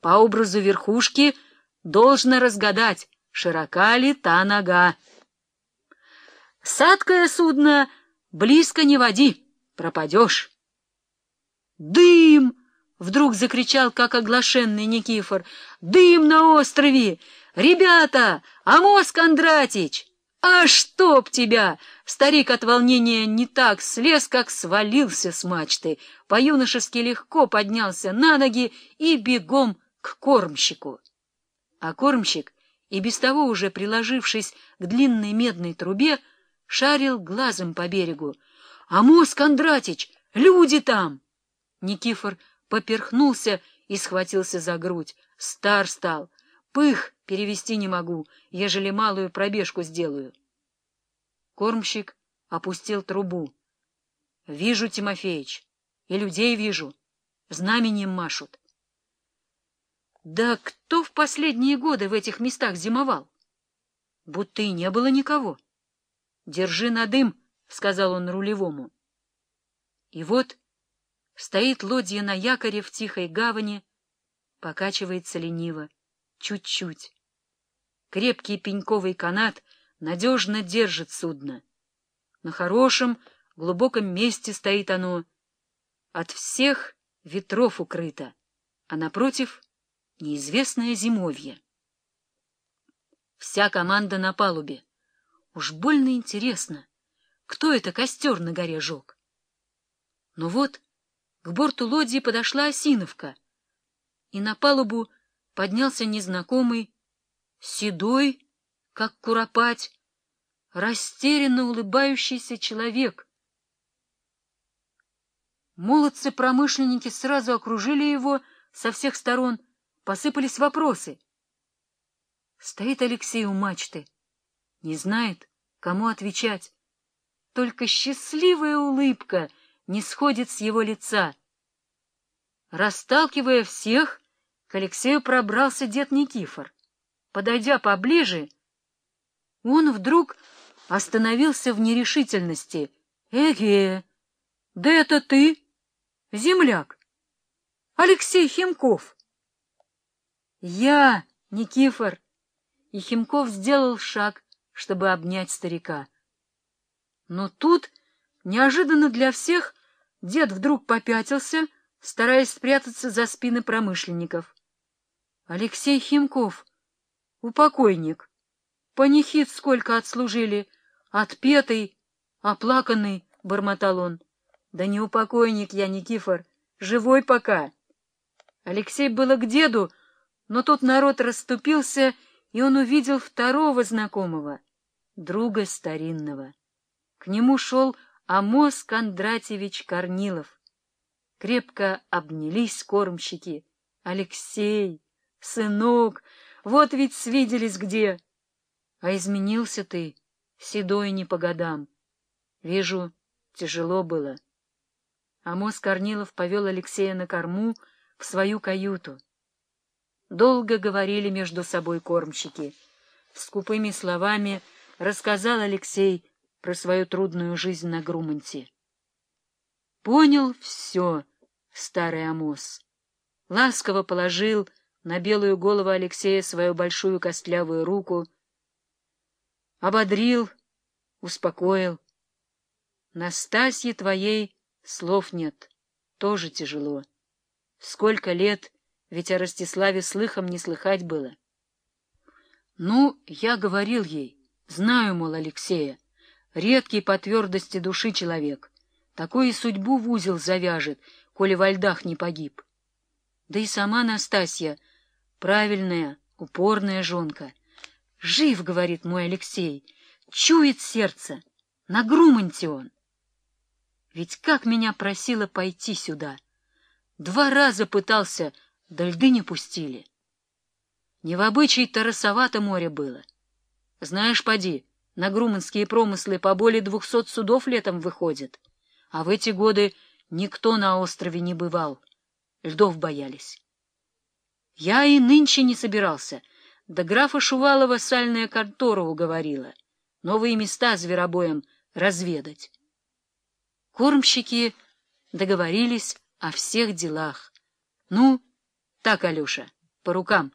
По образу верхушки должно разгадать, широка ли та нога. Садкое судно близко не води, пропадешь. «Дым!» — вдруг закричал, как оглашенный Никифор. «Дым на острове! Ребята! Амос Кондратич!» «А чтоб тебя!» Старик от волнения не так слез, как свалился с мачты, по-юношески легко поднялся на ноги и бегом к кормщику. А кормщик, и без того уже приложившись к длинной медной трубе, шарил глазом по берегу. «Амос Кондратич! Люди там!» Никифор поперхнулся и схватился за грудь. Стар стал. Пых перевести не могу, ежели малую пробежку сделаю. Кормщик опустил трубу. — Вижу, Тимофеич, и людей вижу. Знаменем машут. — Да кто в последние годы в этих местах зимовал? Будто и не было никого. — Держи на дым, — сказал он рулевому. И вот стоит лодья на якоре в тихой гавани, покачивается лениво, чуть-чуть. Крепкий пеньковый канат надежно держит судно. На хорошем, глубоком месте стоит оно. От всех ветров укрыто, а напротив — неизвестное зимовье. Вся команда на палубе. Уж больно интересно, кто это костер на горе жег. Но вот к борту лодьи подошла Осиновка, и на палубу поднялся незнакомый, седой, как куропать, растерянно улыбающийся человек. Молодцы-промышленники сразу окружили его со всех сторон, посыпались вопросы. Стоит Алексей у мачты, не знает, кому отвечать. Только счастливая улыбка не сходит с его лица. Расталкивая всех, к Алексею пробрался дед Никифор. Подойдя поближе, он вдруг остановился в нерешительности. — Эге, да это ты, земляк, Алексей Химков. — Я, Никифор. И Химков сделал шаг, чтобы обнять старика. Но тут, неожиданно для всех, дед вдруг попятился, стараясь спрятаться за спины промышленников. — Алексей Химков, упокойник. Панихид сколько отслужили, отпетый, оплаканный, — бормотал он. — Да не упокойник я, Никифор, живой пока. Алексей было к деду, но тут народ расступился, и он увидел второго знакомого, друга старинного. К нему шел Амос Кондратьевич Корнилов. Крепко обнялись кормщики. Алексей, сынок, вот ведь свиделись где. А изменился ты, седой не по годам. Вижу, тяжело было. Амос Корнилов повел Алексея на корму в свою каюту. Долго говорили между собой кормщики. Скупыми словами рассказал Алексей про свою трудную жизнь на Груманте. Понял все старый Амос. Ласково положил на белую голову Алексея свою большую костлявую руку, ободрил, успокоил. Настасье твоей слов нет, тоже тяжело. Сколько лет, ведь о Ростиславе слыхом не слыхать было. Ну, я говорил ей, знаю, мол, Алексея, редкий по твердости души человек, такой и судьбу в узел завяжет, коли во льдах не погиб. Да и сама Настасья Правильная, упорная жонка. Жив, говорит мой Алексей, чует сердце. На Груманте он. Ведь как меня просила пойти сюда. Два раза пытался, да льды не пустили. Не в обычай тарасовато море было. Знаешь, поди, на груманские промыслы по более двухсот судов летом выходит, а в эти годы никто на острове не бывал. Льдов боялись. Я и нынче не собирался. Да графа Шувалова сальная контора уговорила. Новые места зверобоем разведать. Кормщики договорились о всех делах. Ну, так, Алеша, по рукам.